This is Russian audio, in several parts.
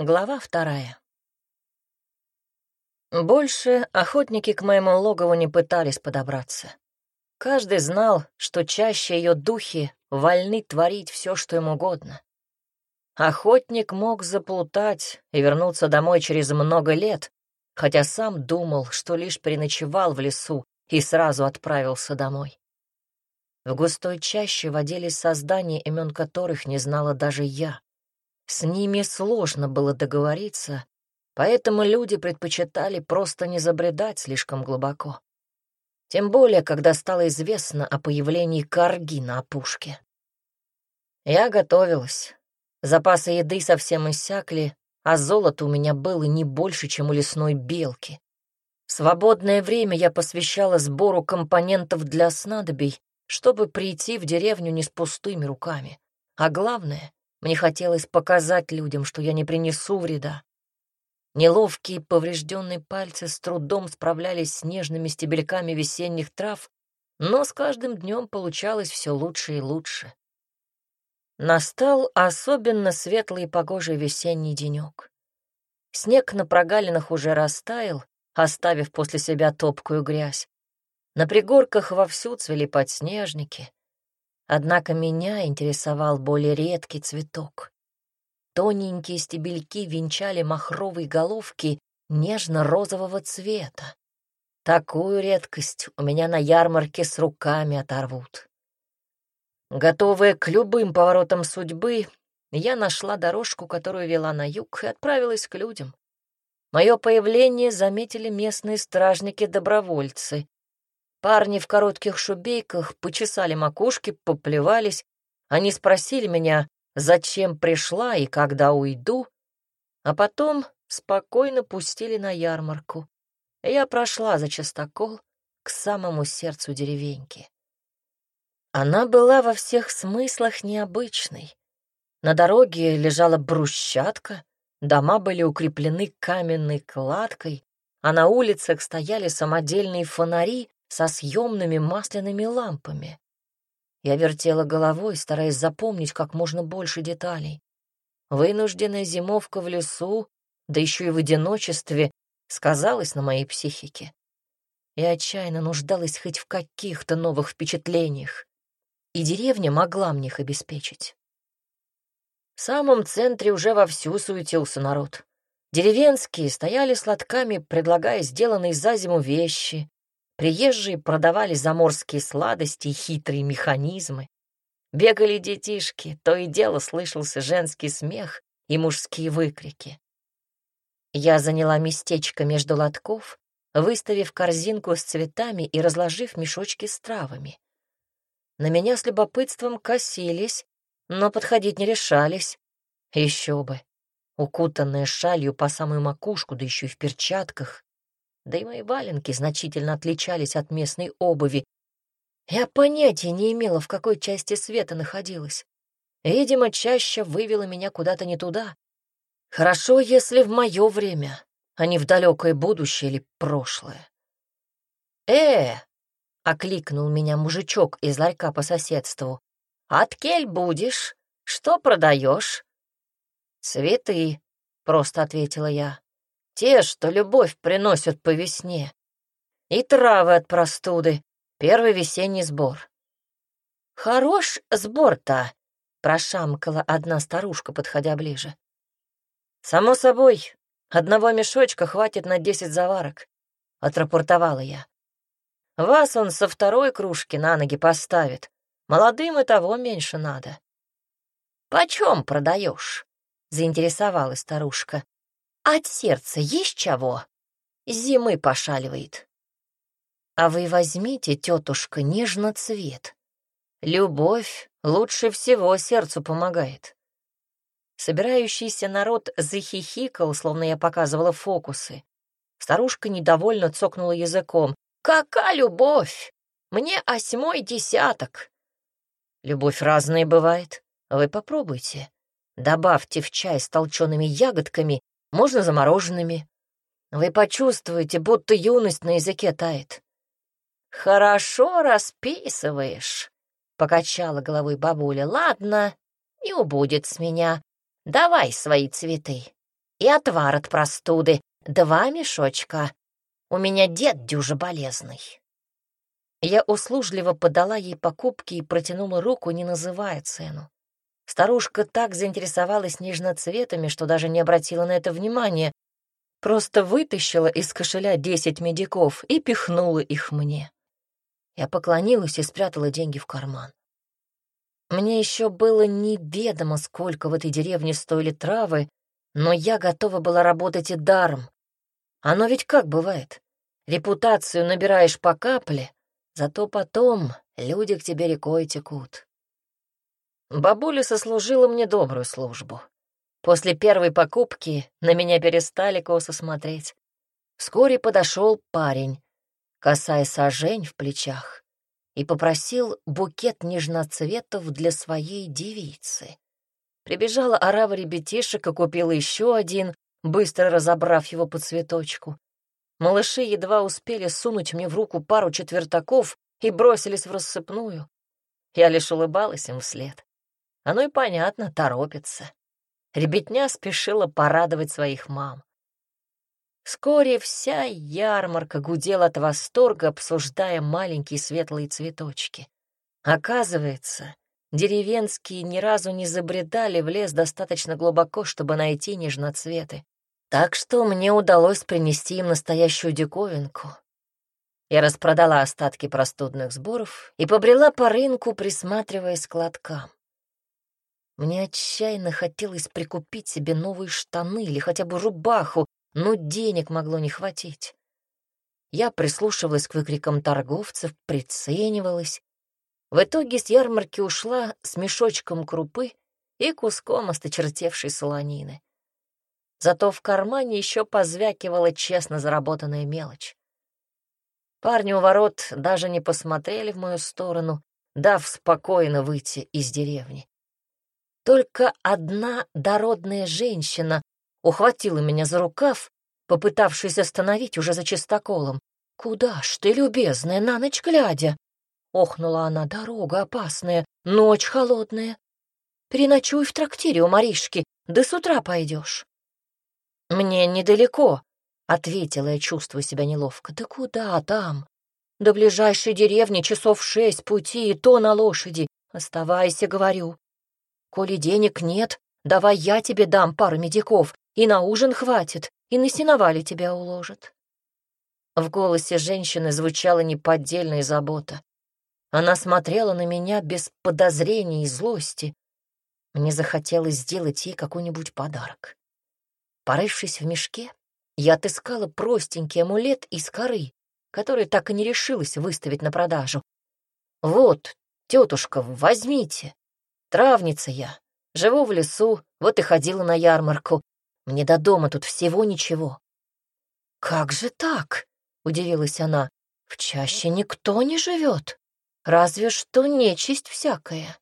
Глава вторая. Больше охотники к моему логову не пытались подобраться. Каждый знал, что чаще ее духи вольны творить все, что им угодно. Охотник мог заплутать и вернуться домой через много лет, хотя сам думал, что лишь переночевал в лесу и сразу отправился домой. В густой чаще водились создания, имен которых не знала даже я. С ними сложно было договориться, поэтому люди предпочитали просто не забредать слишком глубоко. Тем более, когда стало известно о появлении корги на опушке. Я готовилась. Запасы еды совсем иссякли, а золото у меня было не больше, чем у лесной белки. Свободное время я посвящала сбору компонентов для снадобий, чтобы прийти в деревню не с пустыми руками. А главное, мне хотелось показать людям, что я не принесу вреда. Неловкие поврежденные пальцы с трудом справлялись с нежными стебельками весенних трав, но с каждым днем получалось все лучше и лучше. Настал особенно светлый и погожий весенний денек. Снег на прогалинах уже растаял, оставив после себя топкую грязь. На пригорках вовсю цвели подснежники. Однако меня интересовал более редкий цветок. Тоненькие стебельки венчали махровые головки нежно-розового цвета. Такую редкость у меня на ярмарке с руками оторвут. Готовая к любым поворотам судьбы, я нашла дорожку, которую вела на юг, и отправилась к людям. Мое появление заметили местные стражники-добровольцы. Парни в коротких шубейках почесали макушки, поплевались. Они спросили меня, зачем пришла и когда уйду, а потом спокойно пустили на ярмарку. Я прошла за частокол к самому сердцу деревеньки. Она была во всех смыслах необычной. На дороге лежала брусчатка, дома были укреплены каменной кладкой, а на улицах стояли самодельные фонари со съемными масляными лампами. Я вертела головой, стараясь запомнить как можно больше деталей. Вынужденная зимовка в лесу, да еще и в одиночестве, сказалась на моей психике. Я отчаянно нуждалась хоть в каких-то новых впечатлениях, и деревня могла мне их обеспечить. В самом центре уже вовсю суетился народ. Деревенские стояли с лотками, предлагая сделанные за зиму вещи, Приезжие продавали заморские сладости и хитрые механизмы. Бегали детишки, то и дело слышался женский смех и мужские выкрики. Я заняла местечко между лотков, выставив корзинку с цветами и разложив мешочки с травами. На меня с любопытством косились, но подходить не решались. Еще бы, укутанная шалью по самую макушку, да еще и в перчатках, да и мои валенки значительно отличались от местной обуви. Я понятия не имела, в какой части света находилась. Видимо, чаще вывела меня куда-то не туда. Хорошо, если в мое время, а не в далекое будущее или прошлое. «Э!» — окликнул меня мужичок из ларька по соседству. «От кель будешь? Что продаешь?» «Цветы», — просто ответила я. Те, что любовь приносят по весне. И травы от простуды. Первый весенний сбор. «Хорош сбор-то!» — прошамкала одна старушка, подходя ближе. «Само собой, одного мешочка хватит на десять заварок», — отрапортовала я. «Вас он со второй кружки на ноги поставит. Молодым и того меньше надо». «Почем продаешь?» — заинтересовалась старушка. От сердца есть чего? Зимы пошаливает. А вы возьмите, тетушка, нежно цвет. Любовь лучше всего сердцу помогает. Собирающийся народ захихикал, словно я показывала фокусы. Старушка недовольно цокнула языком. «Какая любовь! Мне осьмой десяток!» «Любовь разная бывает. Вы попробуйте. Добавьте в чай с толчеными ягодками можно замороженными. Вы почувствуете, будто юность на языке тает. «Хорошо расписываешь», — покачала головой бабуля. «Ладно, не убудет с меня. Давай свои цветы». и отвар от простуды. Два мешочка. У меня дед дюжа болезный». Я услужливо подала ей покупки и протянула руку, не называя цену. Старушка так заинтересовалась нежноцветами, что даже не обратила на это внимания, просто вытащила из кошеля десять медиков и пихнула их мне. Я поклонилась и спрятала деньги в карман. Мне еще было неведомо, сколько в этой деревне стоили травы, но я готова была работать и даром. Оно ведь как бывает? Репутацию набираешь по капле, зато потом люди к тебе рекой текут. Бабуля сослужила мне добрую службу. После первой покупки на меня перестали косо смотреть. Вскоре подошел парень, косая сажень в плечах, и попросил букет нежноцветов для своей девицы. Прибежала орава ребятишек и купила еще один, быстро разобрав его по цветочку. Малыши едва успели сунуть мне в руку пару четвертаков и бросились в рассыпную. Я лишь улыбалась им вслед. Оно и понятно, торопится. Ребятня спешила порадовать своих мам. Вскоре вся ярмарка гудела от восторга, обсуждая маленькие светлые цветочки. Оказывается, деревенские ни разу не забредали в лес достаточно глубоко, чтобы найти нежноцветы. Так что мне удалось принести им настоящую диковинку. Я распродала остатки простудных сборов и побрела по рынку, присматриваясь к лоткам. Мне отчаянно хотелось прикупить себе новые штаны или хотя бы рубаху, но денег могло не хватить. Я прислушивалась к выкрикам торговцев, приценивалась. В итоге с ярмарки ушла с мешочком крупы и куском осточертевшей солонины. Зато в кармане еще позвякивала честно заработанная мелочь. Парни у ворот даже не посмотрели в мою сторону, дав спокойно выйти из деревни. Только одна дородная женщина ухватила меня за рукав, попытавшись остановить уже за чистоколом. «Куда ж ты, любезная, на ночь глядя?» Охнула она, дорога опасная, ночь холодная. Переночуй в трактире у Маришки, да с утра пойдешь. Мне недалеко, — ответила я, чувствуя себя неловко. Да куда там? До ближайшей деревни часов шесть пути, и то на лошади. Оставайся, говорю. Коли денег нет, давай я тебе дам пару медиков, и на ужин хватит, и на сеновале тебя уложат». В голосе женщины звучала неподдельная забота. Она смотрела на меня без подозрений и злости. Мне захотелось сделать ей какой-нибудь подарок. Порывшись в мешке, я отыскала простенький амулет из коры, который так и не решилась выставить на продажу. «Вот, тетушка, возьмите. Травница я. Живу в лесу, вот и ходила на ярмарку. Мне до дома тут всего ничего. «Как же так?» — удивилась она. «В чаще никто не живет. Разве что нечисть всякая».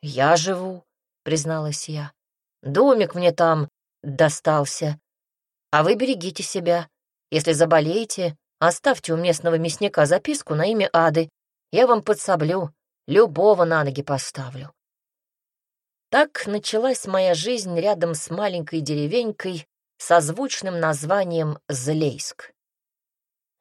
«Я живу», — призналась я. «Домик мне там достался. А вы берегите себя. Если заболеете, оставьте у местного мясника записку на имя Ады. Я вам подсоблю, Любого на ноги поставлю. Так началась моя жизнь рядом с маленькой деревенькой со звучным названием Злейск.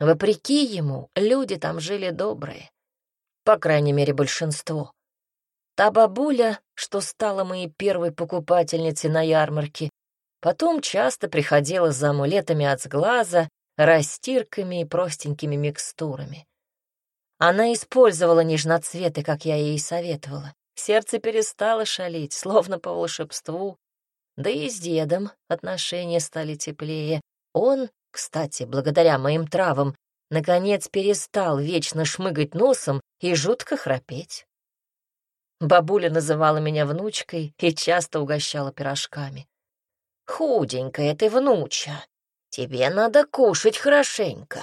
Вопреки ему, люди там жили добрые. По крайней мере, большинство. Та бабуля, что стала моей первой покупательницей на ярмарке, потом часто приходила за амулетами от сглаза, растирками и простенькими микстурами. Она использовала нежноцветы, как я ей советовала. Сердце перестало шалить, словно по волшебству. Да и с дедом отношения стали теплее. Он, кстати, благодаря моим травам, наконец перестал вечно шмыгать носом и жутко храпеть. Бабуля называла меня внучкой и часто угощала пирожками. «Худенькая ты, внуча, тебе надо кушать хорошенько.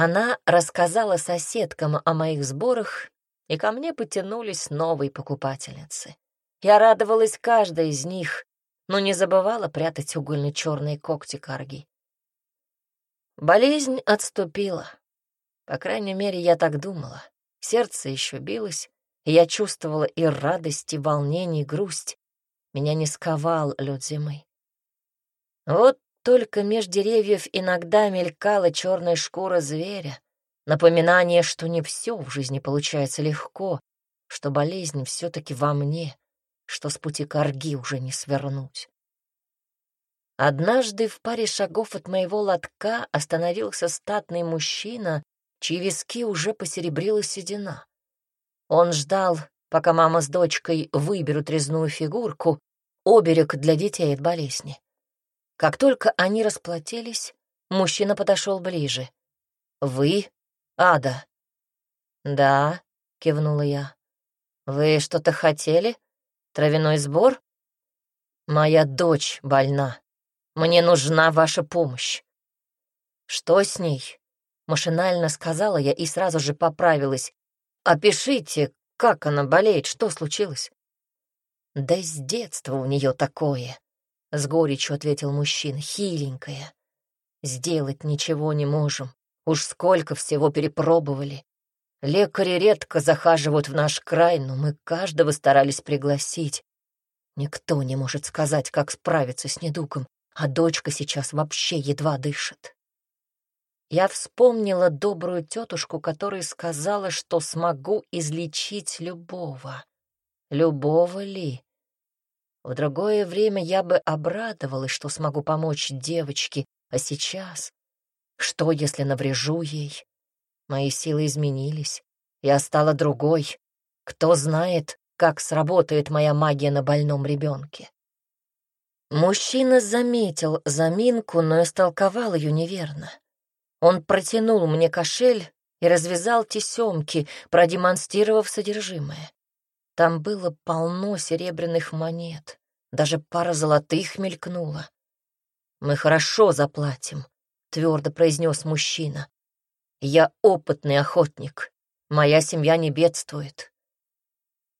Она рассказала соседкам о моих сборах, и ко мне потянулись новые покупательницы. Я радовалась каждой из них, но не забывала прятать угольно-черные когти карги. Болезнь отступила. По крайней мере, я так думала. Сердце еще билось, и я чувствовала и радость, и волнение, и грусть. Меня не сковал лед зимы. Вот только меж деревьев иногда мелькала черная шкура зверя, напоминание, что не все в жизни получается легко, что болезнь все-таки во мне, что с пути корги уже не свернуть. Однажды в паре шагов от моего лотка остановился статный мужчина, чьи виски уже посеребрила седина. Он ждал, пока мама с дочкой выберут резную фигурку, оберег для детей от болезни. Как только они расплатились, мужчина подошел ближе. «Вы? Ада?» «Да», — кивнула я. «Вы что-то хотели? Травяной сбор?» «Моя дочь больна. Мне нужна ваша помощь». «Что с ней?» — машинально сказала я и сразу же поправилась. «Опишите, как она болеет, что случилось?» «Да с детства у нее такое», — с горечью ответил мужчина, — «хиленькая. Сделать ничего не можем. Уж сколько всего перепробовали. Лекари редко захаживают в наш край, но мы каждого старались пригласить. Никто не может сказать, как справиться с недугом, а дочка сейчас вообще едва дышит. Я вспомнила добрую тетушку, которая сказала, что смогу излечить любого. Любого ли? В другое время я бы обрадовалась, что смогу помочь девочке, а сейчас... Что, если наврежу ей? Мои силы изменились. Я стала другой. Кто знает, как сработает моя магия на больном ребенке. Мужчина заметил заминку, но истолковал ее неверно. Он протянул мне кошель и развязал тесемки, продемонстрировав содержимое. Там было полно серебряных монет, даже пара золотых мелькнула. «Мы хорошо заплатим», — твердо произнес мужчина. Я опытный охотник. Моя семья не бедствует.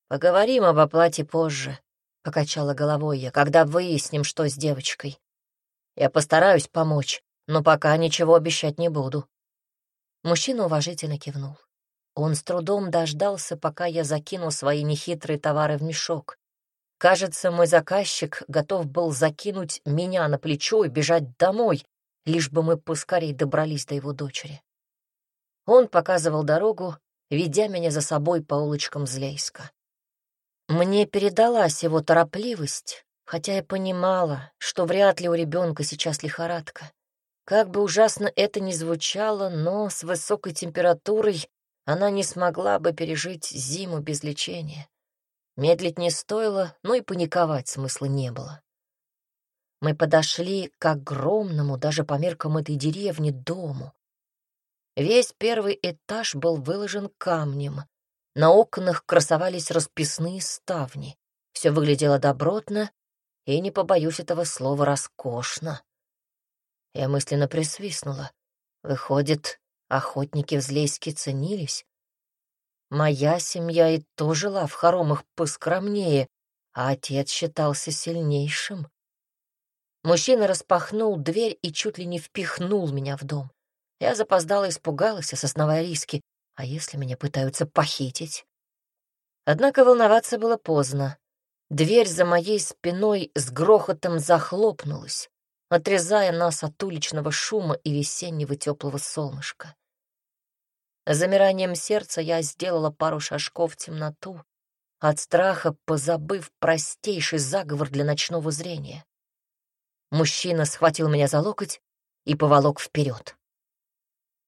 Поговорим об оплате позже, — покачала головой я, — когда выясним, что с девочкой. Я постараюсь помочь, но пока ничего обещать не буду. Мужчина уважительно кивнул. Он с трудом дождался, пока я закину свои нехитрые товары в мешок. Кажется, мой заказчик готов был закинуть меня на плечо и бежать домой, лишь бы мы поскорей добрались до его дочери. Он показывал дорогу, ведя меня за собой по улочкам Злейска. Мне передалась его торопливость, хотя я понимала, что вряд ли у ребенка сейчас лихорадка. Как бы ужасно это ни звучало, но с высокой температурой она не смогла бы пережить зиму без лечения. Медлить не стоило, но и паниковать смысла не было. Мы подошли к огромному, даже по меркам этой деревни, дому. Весь первый этаж был выложен камнем. На окнах красовались расписные ставни. Все выглядело добротно и, не побоюсь этого слова, роскошно. Я мысленно присвистнула. Выходит, охотники в Злейске ценились. Моя семья и то жила в хоромах поскромнее, а отец считался сильнейшим. Мужчина распахнул дверь и чуть ли не впихнул меня в дом. Я запоздала испугалась, осознавая риски. А если меня пытаются похитить? Однако волноваться было поздно. Дверь за моей спиной с грохотом захлопнулась, отрезая нас от уличного шума и весеннего теплого солнышка. Замиранием сердца я сделала пару шажков в темноту, от страха позабыв простейший заговор для ночного зрения. Мужчина схватил меня за локоть и поволок вперед.